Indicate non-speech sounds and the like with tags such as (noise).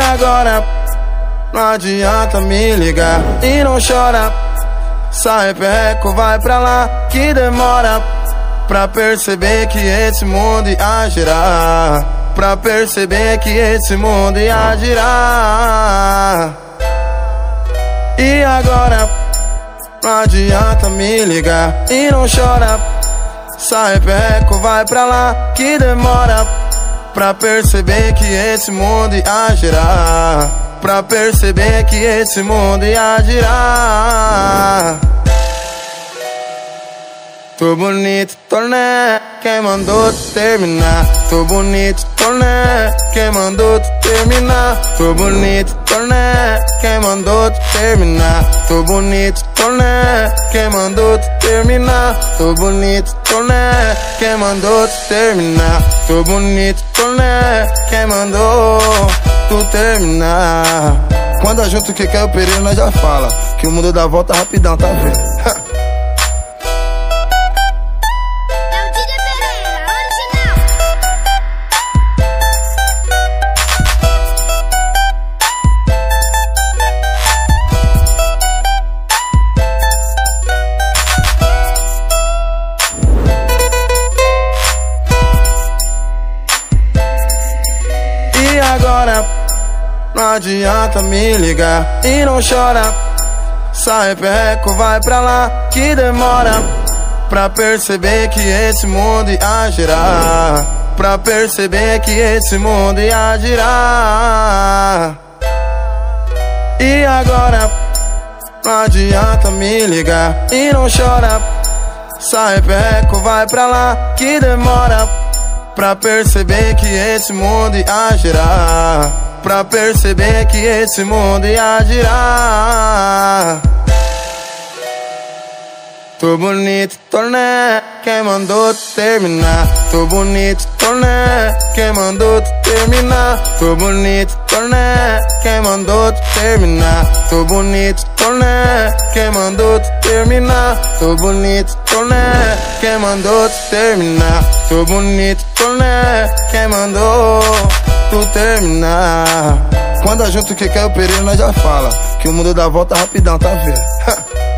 agora? Não adianta me ligar e não chora. Sai perreco, vai pra lá que demora. Pra perceber que esse mundo ia girar. Pra perceber que esse mundo ia girar. E agora? Não adianta me ligar e não chora. Sai perreco, vai pra lá que demora. Pra perceber que esse mundo ia girar. Pra perceber que esse mundo ia girar Tô bonito, tô né Quem mandou tu terminar. Tô bonito, tô né Quem mandou tu terminar. Tô bonito, tô né Quem mandou tu terminar. Tô bonito, tô né Quem mandou tu terminar. Tô bonito, tô né Quem mandou tu terminar. Tô bonito, tô né Quem mandou tu terminar. Quando a junto que quer o nós já fala Que o mundo dá volta rapidão, tá vendo? (laughs) agora? Não adianta me ligar e não chora. Sai perreco, vai pra lá que demora. Pra perceber que esse mundo ia girar. Pra perceber que esse mundo ia girar. E agora? Não adianta me ligar e não chora. Sai perreco, vai pra lá que demora. Pra perceber que esse mundo ia girar. Pra perceber que esse mundo ia girar. Tô bonito, tô né Quem mandou terminar? Tô bonito, tô né Quem mandou tu terminar? Tô bonito, tô né Quem mandou tu terminar? Tô bonito, tô né Quem mandou tu terminar? Tô bonito, tô né Quem mandou tu terminar? Tô bonito, tô né Quem mandou tu terminar? Quando a junto que quer o nós já fala. Que o mundo dá volta rapidão, tá vendo?